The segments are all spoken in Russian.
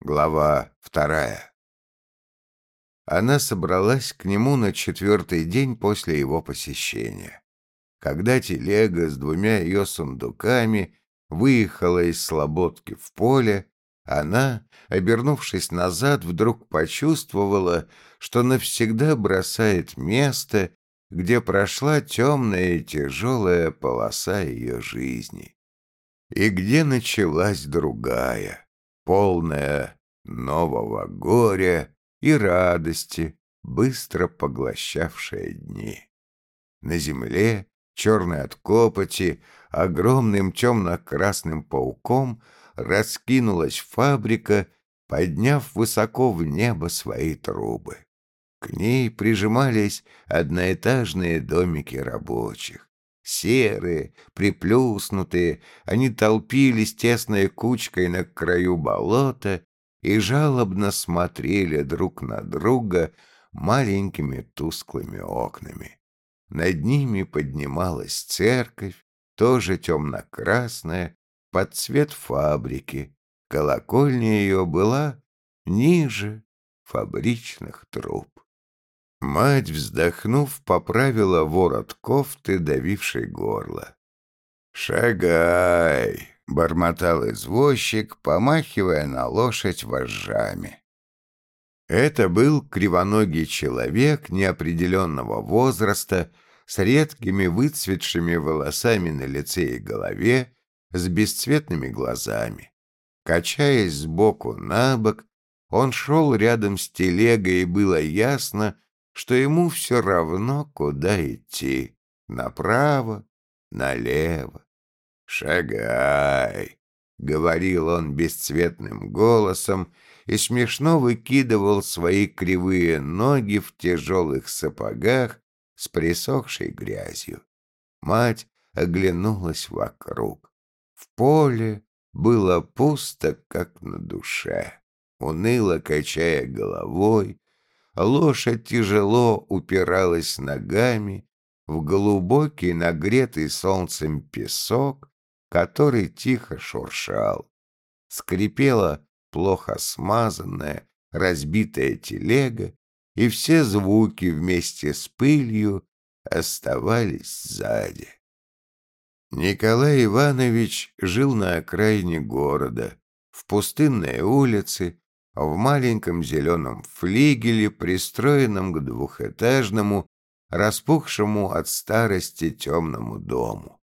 Глава вторая. Она собралась к нему на четвертый день после его посещения. Когда телега с двумя ее сундуками выехала из слободки в поле, она, обернувшись назад, вдруг почувствовала, что навсегда бросает место, где прошла темная и тяжелая полоса ее жизни, и где началась другая полная нового горя и радости, быстро поглощавшая дни. На земле, черной от копоти, огромным темно-красным пауком раскинулась фабрика, подняв высоко в небо свои трубы. К ней прижимались одноэтажные домики рабочих. Серые, приплюснутые, они толпились тесной кучкой на краю болота и жалобно смотрели друг на друга маленькими тусклыми окнами. Над ними поднималась церковь, тоже темно-красная, под цвет фабрики. Колокольня ее была ниже фабричных труб. Мать, вздохнув, поправила ворот кофты, давившей горло. «Шагай!» — бормотал извозчик, помахивая на лошадь вожжами. Это был кривоногий человек неопределенного возраста, с редкими выцветшими волосами на лице и голове, с бесцветными глазами. Качаясь сбоку на бок, он шел рядом с телегой, и было ясно, что ему все равно, куда идти — направо, налево. «Шагай!» — говорил он бесцветным голосом и смешно выкидывал свои кривые ноги в тяжелых сапогах с присохшей грязью. Мать оглянулась вокруг. В поле было пусто, как на душе. Уныло качая головой, лошадь тяжело упиралась ногами в глубокий нагретый солнцем песок, который тихо шуршал. Скрипела плохо смазанная, разбитая телега, и все звуки вместе с пылью оставались сзади. Николай Иванович жил на окраине города, в пустынной улице, в маленьком зеленом флигеле, пристроенном к двухэтажному, распухшему от старости темному дому.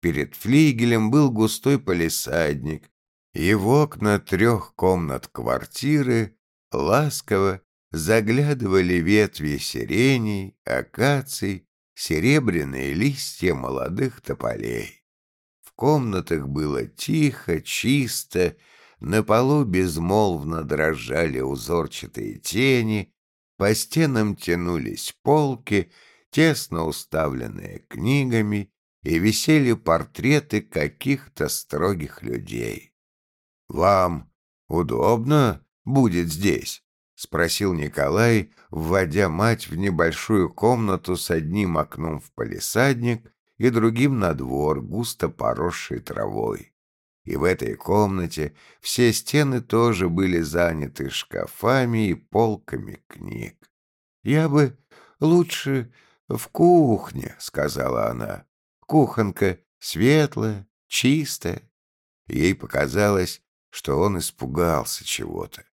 Перед флигелем был густой полисадник, и в окна трех комнат квартиры ласково заглядывали ветви сиреней, акаций, серебряные листья молодых тополей. В комнатах было тихо, чисто, на полу безмолвно дрожали узорчатые тени, по стенам тянулись полки, тесно уставленные книгами, и висели портреты каких-то строгих людей. «Вам удобно будет здесь?» — спросил Николай, вводя мать в небольшую комнату с одним окном в палисадник и другим на двор, густо поросший травой и в этой комнате все стены тоже были заняты шкафами и полками книг. «Я бы лучше в кухне», — сказала она. «Кухонка светлая, чистая». Ей показалось, что он испугался чего-то.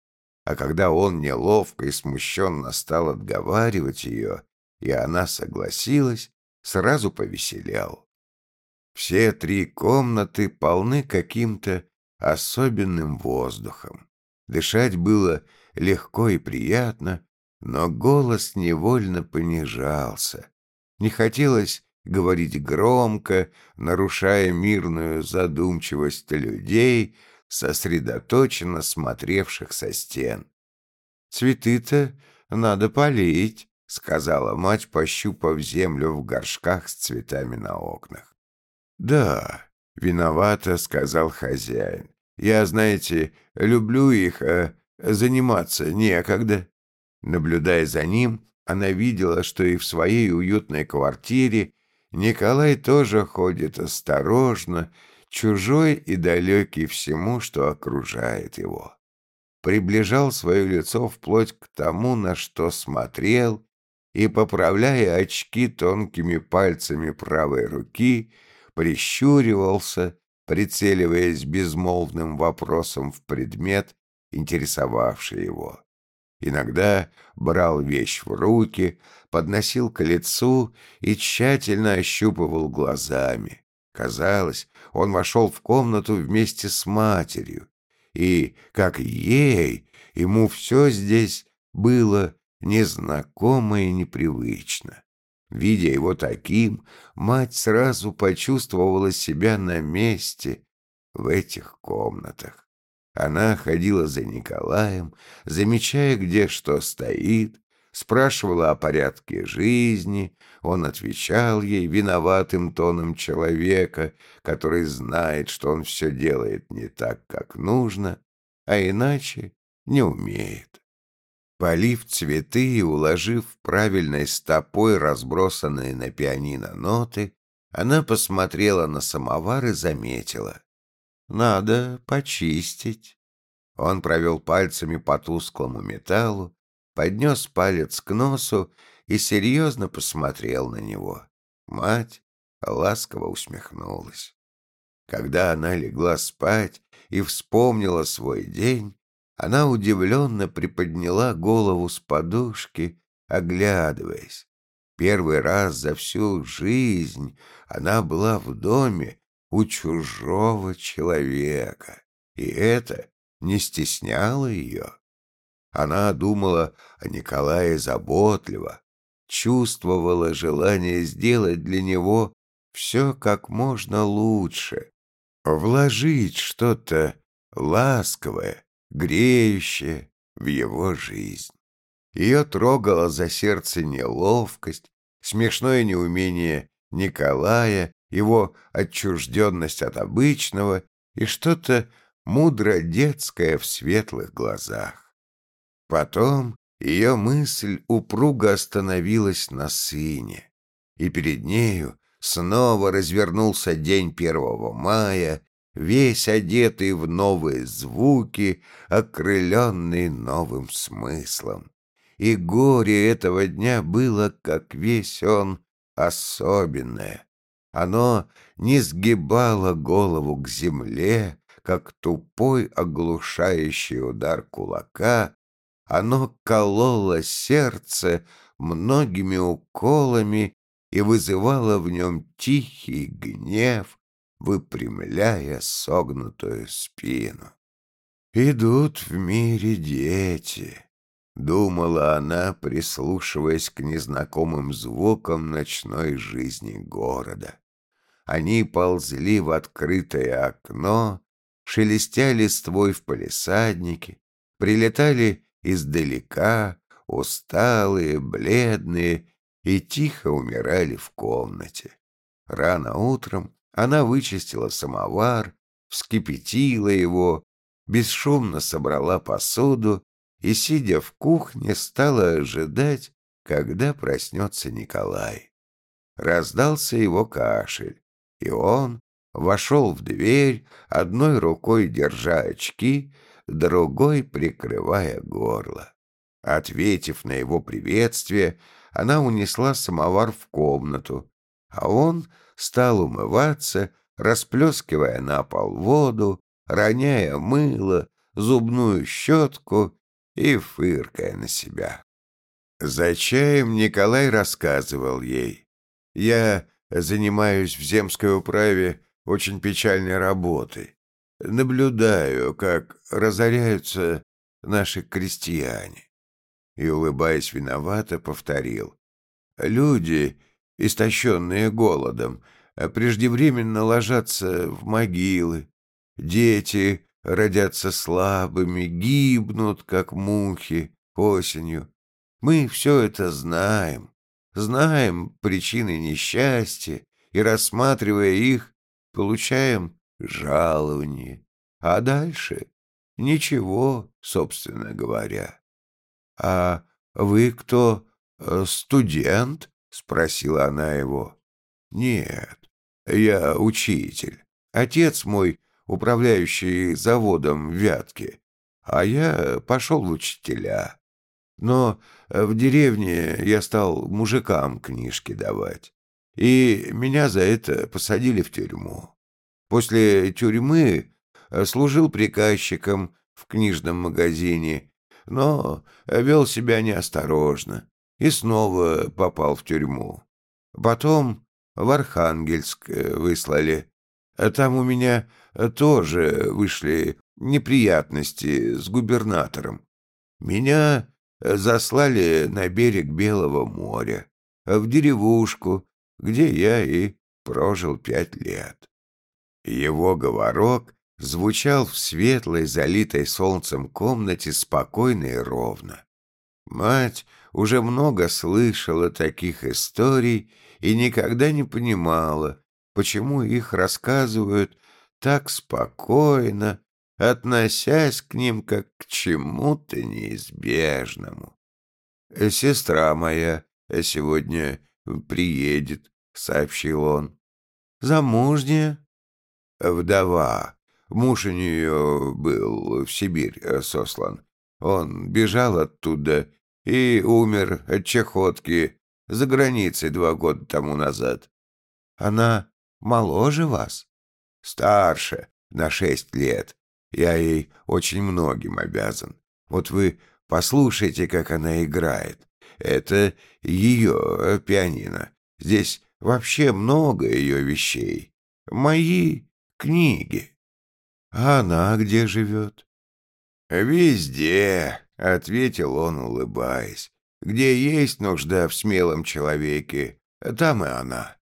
А когда он неловко и смущенно стал отговаривать ее, и она согласилась, сразу повеселял. Все три комнаты полны каким-то особенным воздухом. Дышать было легко и приятно, но голос невольно понижался. Не хотелось говорить громко, нарушая мирную задумчивость людей, сосредоточенно смотревших со стен. «Цветы-то надо полить», — сказала мать, пощупав землю в горшках с цветами на окнах. «Да, виновата», — сказал хозяин. «Я, знаете, люблю их, а заниматься некогда». Наблюдая за ним, она видела, что и в своей уютной квартире Николай тоже ходит осторожно, чужой и далекий всему, что окружает его. приближал свое лицо вплоть к тому, на что смотрел, и, поправляя очки тонкими пальцами правой руки, прищуривался, прицеливаясь безмолвным вопросом в предмет, интересовавший его. Иногда брал вещь в руки, подносил к лицу и тщательно ощупывал глазами. Казалось, он вошел в комнату вместе с матерью, и, как ей, ему все здесь было незнакомо и непривычно. Видя его таким, мать сразу почувствовала себя на месте в этих комнатах. Она ходила за Николаем, замечая, где что стоит, спрашивала о порядке жизни, он отвечал ей виноватым тоном человека, который знает, что он все делает не так, как нужно, а иначе не умеет. Полив цветы и уложив правильной стопой разбросанные на пианино ноты, она посмотрела на самовар и заметила. «Надо почистить». Он провел пальцами по тусклому металлу, поднес палец к носу и серьезно посмотрел на него. Мать ласково усмехнулась. Когда она легла спать и вспомнила свой день, она удивленно приподняла голову с подушки, оглядываясь. Первый раз за всю жизнь она была в доме у чужого человека, и это не стесняло ее. Она думала о Николае заботливо, чувствовала желание сделать для него все как можно лучше, вложить что-то ласковое, греющее в его жизнь. Ее трогала за сердце неловкость, смешное неумение Николая, его отчужденность от обычного и что-то мудро-детское в светлых глазах. Потом ее мысль упруго остановилась на сыне, и перед нею снова развернулся день первого мая, весь одетый в новые звуки, окрыленный новым смыслом. И горе этого дня было, как весь он, особенное. Оно не сгибало голову к земле, как тупой оглушающий удар кулака, оно кололо сердце многими уколами и вызывало в нем тихий гнев, выпрямляя согнутую спину. «Идут в мире дети», — думала она, прислушиваясь к незнакомым звукам ночной жизни города. Они ползли в открытое окно, шелестя листвой в палисаднике, прилетали издалека, усталые, бледные, и тихо умирали в комнате. Рано утром она вычистила самовар, вскипятила его, бесшумно собрала посуду и, сидя в кухне, стала ожидать, когда проснется Николай. Раздался его кашель, и он вошел в дверь, одной рукой держа очки, другой прикрывая горло. Ответив на его приветствие, она унесла самовар в комнату, а он стал умываться, расплескивая на пол воду, роняя мыло, зубную щетку и фыркая на себя. За чаем Николай рассказывал ей. «Я занимаюсь в земской управе очень печальной работой. Наблюдаю, как разоряются наши крестьяне». И, улыбаясь виновато, повторил. «Люди, истощенные голодом, преждевременно ложатся в могилы. Дети родятся слабыми, гибнут, как мухи, осенью. Мы все это знаем, знаем причины несчастья и, рассматривая их, получаем жалование. А дальше ничего, собственно говоря. А вы кто, э, студент? — спросила она его. «Нет, я учитель. Отец мой, управляющий заводом в Вятке. а я пошел в учителя. Но в деревне я стал мужикам книжки давать, и меня за это посадили в тюрьму. После тюрьмы служил приказчиком в книжном магазине, но вел себя неосторожно и снова попал в тюрьму. Потом в Архангельск выслали. А там у меня тоже вышли неприятности с губернатором. Меня заслали на берег Белого моря, в деревушку, где я и прожил пять лет. Его говорок звучал в светлой, залитой солнцем комнате спокойно и ровно. Мать уже много слышала таких историй и никогда не понимала, почему их рассказывают так спокойно, относясь к ним как к чему-то неизбежному. «Сестра моя сегодня приедет», — сообщил он. «Замужняя?» «Вдова. Муж у нее был в Сибирь сослан. Он бежал оттуда и умер от чехотки за границей два года тому назад. Она моложе вас? Старше, на шесть лет. Я ей очень многим обязан. Вот вы послушайте, как она играет. Это ее пианино. Здесь вообще много ее вещей. Мои книги. А она где живет? Везде, — ответил он, улыбаясь. Где есть нужда в смелом человеке, там и она.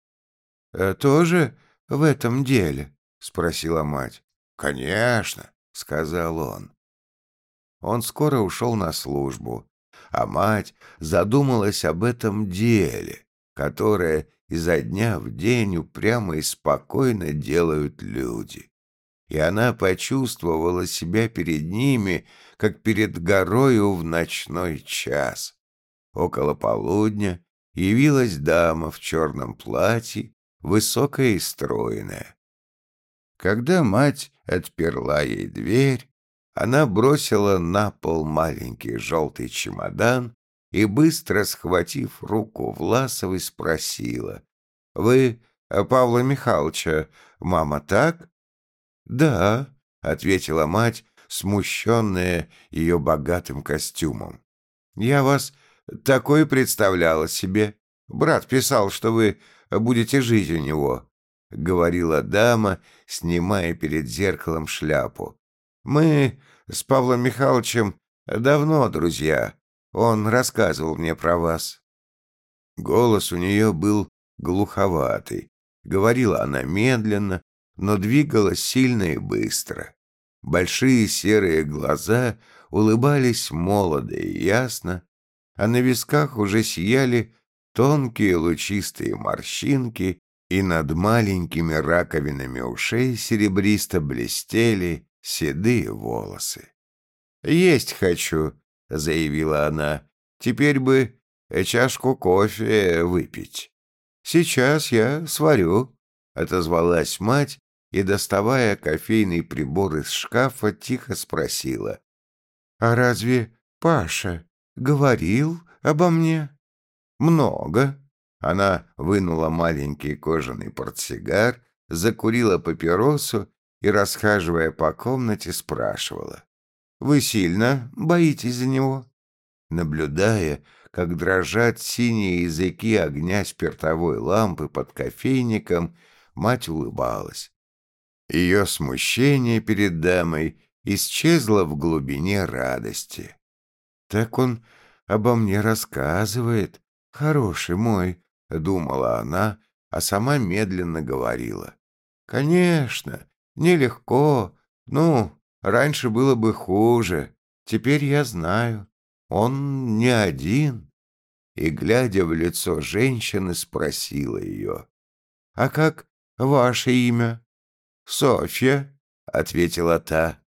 «Э, «Тоже в этом деле?» — спросила мать. «Конечно», — сказал он. Он скоро ушел на службу, а мать задумалась об этом деле, которое изо дня в день упрямо и спокойно делают люди. И она почувствовала себя перед ними, как перед горою в ночной час. Около полудня явилась дама в черном платье, высокая и стройная. Когда мать отперла ей дверь, она бросила на пол маленький желтый чемодан и, быстро схватив руку Власовой, спросила. — Вы Павла Михайловича, мама, так? — Да, — ответила мать, смущенная ее богатым костюмом. — Я вас такой представляла себе. Брат писал, что вы будете жить у него. — говорила дама, снимая перед зеркалом шляпу. «Мы с Павлом Михайловичем давно друзья. Он рассказывал мне про вас». Голос у нее был глуховатый. Говорила она медленно, но двигалась сильно и быстро. Большие серые глаза улыбались молодо и ясно, а на висках уже сияли тонкие лучистые морщинки, и над маленькими раковинами ушей серебристо блестели седые волосы. «Есть хочу», — заявила она. «Теперь бы чашку кофе выпить». «Сейчас я сварю», — отозвалась мать и, доставая кофейный прибор из шкафа, тихо спросила. «А разве Паша говорил обо мне?» «Много», она вынула маленький кожаный портсигар, закурила папиросу и, расхаживая по комнате, спрашивала. «Вы сильно боитесь за него?» Наблюдая, как дрожат синие языки огня спиртовой лампы под кофейником, мать улыбалась. Ее смущение перед дамой исчезло в глубине радости. «Так он обо мне рассказывает, хороший мой», — думала она, а сама медленно говорила. «Конечно, нелегко. Ну, раньше было бы хуже. Теперь я знаю. Он не один». И, глядя в лицо женщины, спросила ее. «А как ваше имя?» «Софья», — ответила та.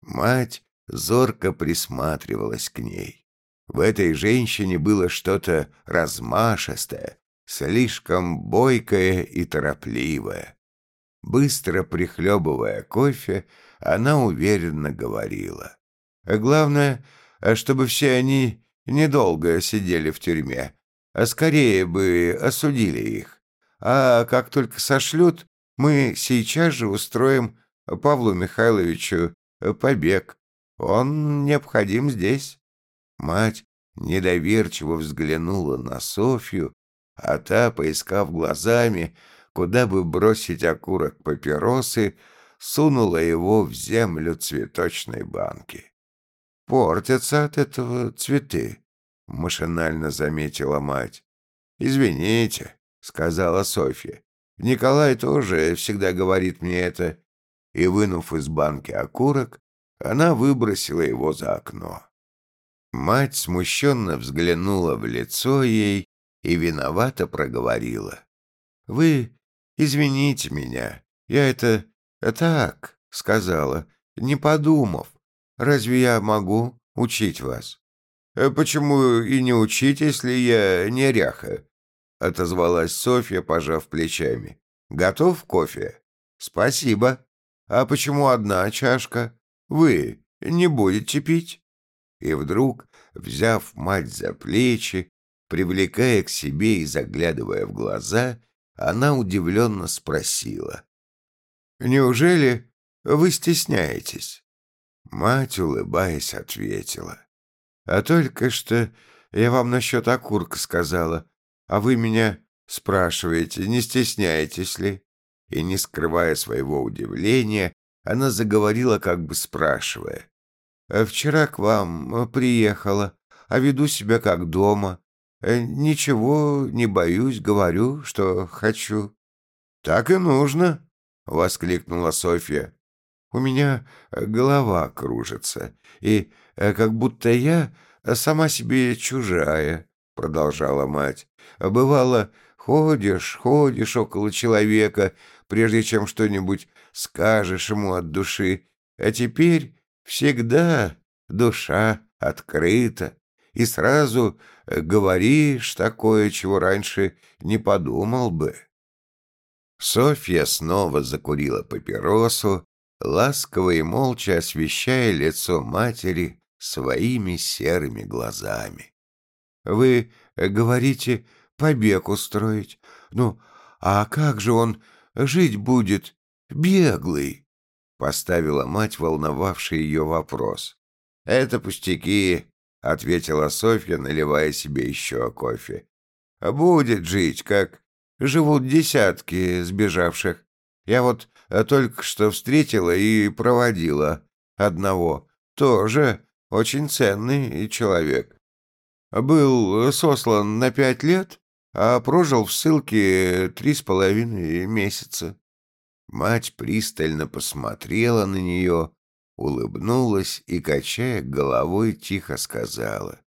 Мать зорко присматривалась к ней. В этой женщине было что-то размашистое, слишком бойкая и торопливая. Быстро прихлебывая кофе, она уверенно говорила. Главное, чтобы все они недолго сидели в тюрьме, а скорее бы осудили их. А как только сошлют, мы сейчас же устроим Павлу Михайловичу побег. Он необходим здесь. Мать недоверчиво взглянула на Софью, а та, поискав глазами, куда бы бросить окурок папиросы, сунула его в землю цветочной банки. «Портятся от этого цветы», — машинально заметила мать. «Извините», — сказала Софья. «Николай тоже всегда говорит мне это». И, вынув из банки окурок, она выбросила его за окно. Мать смущенно взглянула в лицо ей и виновато проговорила. «Вы извините меня, я это так сказала, не подумав. Разве я могу учить вас?» «Э, «Почему и не учить, если я неряха?» — отозвалась Софья, пожав плечами. «Готов кофе?» «Спасибо. А почему одна чашка? Вы не будете пить?» И вдруг, взяв мать за плечи, привлекая к себе и заглядывая в глаза, она удивленно спросила. «Неужели вы стесняетесь?» Мать, улыбаясь, ответила. «А только что я вам насчет окурка сказала, а вы меня спрашиваете, не стесняетесь ли?» И, не скрывая своего удивления, она заговорила, как бы спрашивая. «А «Вчера к вам приехала, а веду себя как дома. Э, ничего не боюсь, говорю, что хочу». «Так и нужно», — воскликнула Софья. «У меня голова кружится, и э, как будто я сама себе чужая», — продолжала мать. «Бывало, ходишь, ходишь около человека, прежде чем что-нибудь скажешь ему от души, а теперь всегда душа открыта, и сразу э, говоришь такое, чего раньше не подумал бы. Софья снова закурила папиросу, ласково и молча освещая лицо матери своими серыми глазами. «Вы э, говорите, побег устроить. Ну, а как же он жить будет, беглый?» — поставила мать, волновавший ее вопрос. «Это пустяки», — ответила Софья, наливая себе еще кофе. «Будет жить, как живут десятки сбежавших. Я вот э, только что встретила и проводила одного, тоже очень ценный человек. Был сослан на пять лет, а прожил в ссылке три с половиной месяца». Мать пристально посмотрела на нее, улыбнулась и, качая головой, тихо сказала.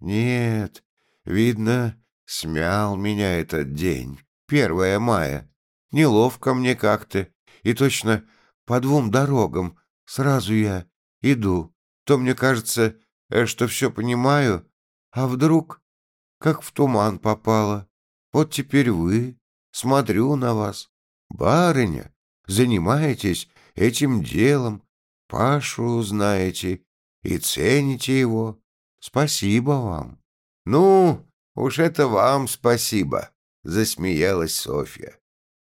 «Нет, видно, смял меня этот день, первое мая. Неловко мне как-то, и точно по двум дорогам сразу я иду. То мне кажется, э, что все понимаю, а вдруг как в туман попало. Вот теперь вы, смотрю на вас. Барыня, занимаетесь этим делом, Пашу знаете и цените его. Спасибо вам. Ну, уж это вам спасибо, засмеялась Софья.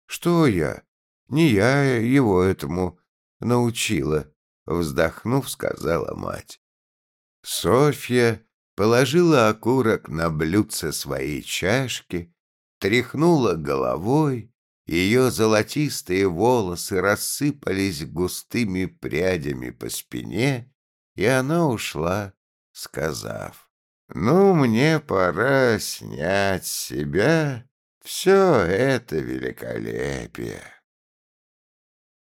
Что я? Не я его этому научила, вздохнув, сказала мать. Софья положила окурок на блюдце своей чашки, тряхнула головой ее золотистые волосы рассыпались густыми прядями по спине, и она ушла, сказав, «Ну, мне пора снять с себя все это великолепие».